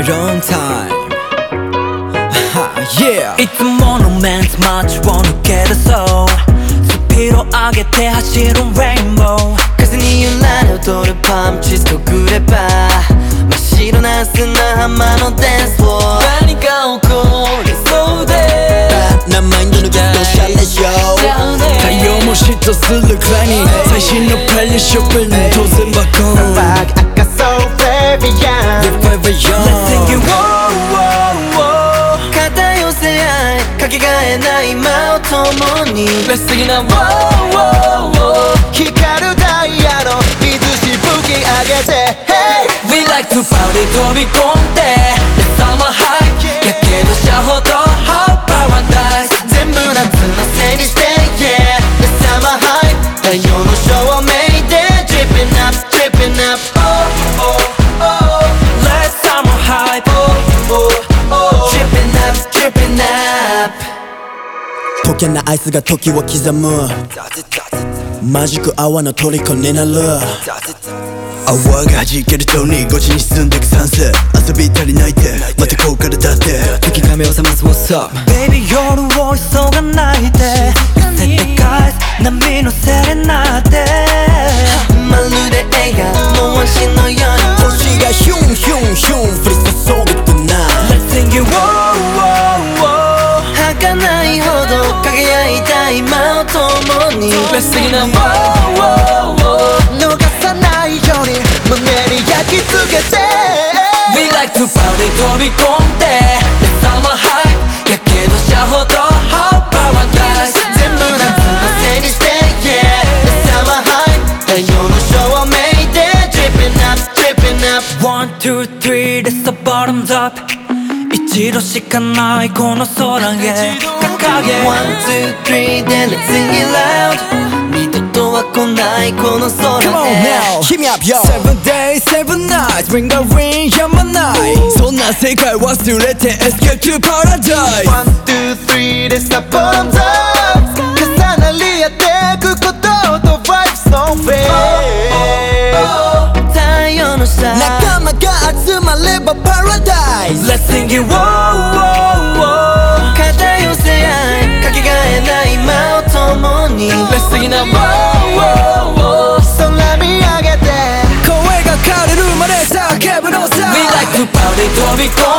my own time. Yeah. いつものメンツマッチを抜けるそう。スピード上げて走るレインボー風に揺られ踊るパンチスとグレバー真っ白な砂浜のダンスを。何が起こりそうで。名前の抜けのシャレショー太陽も嫉妬するくらいに。最新のプレイショップに当然バコン赤そうベビアン共に Let's sing it now wow wow wow 光るダイヤの水しぶき上げて Hey We like to party 飛び込んで The summer high けないアイスが時を刻む。マジック泡の虜になる。泡が弾けるとにゴチに沈んでくサンセ遊び足りないって。またこうからだって。時が目を覚ます。What's up? Baby 夜を急がないで寄せて返す。波のセレナーデまるで映画。もう足のよう。に星がヒュンヒュンヒュン。降りど輝いた今を共に Let's sing it now wow wow wow 逃さないように胸に焼き付けて We like to party 飛び込んで Let's summer high やけどしたほど Hot paradise 全部夏のせいにして Yeah The summer high 太陽の照明で Dripping up Dripping up One, two, three, let's the bottoms up 一度しかないこの空へ掲げ One, two, three, then let's sing it loud 二度とは来ないこの空 Come on へ now, hit me up yo Seven days, seven nights, ring a ring, やまないそんな世界忘れて Escape to paradise One, two, three, 集まれば paradise Let's sing it wow wow wow 肩寄せ合いかけがえない間を共に Let's sing it now wow wow wow 空見上げて声が枯れるまで叫ぶのさ We like to party 飛び込ん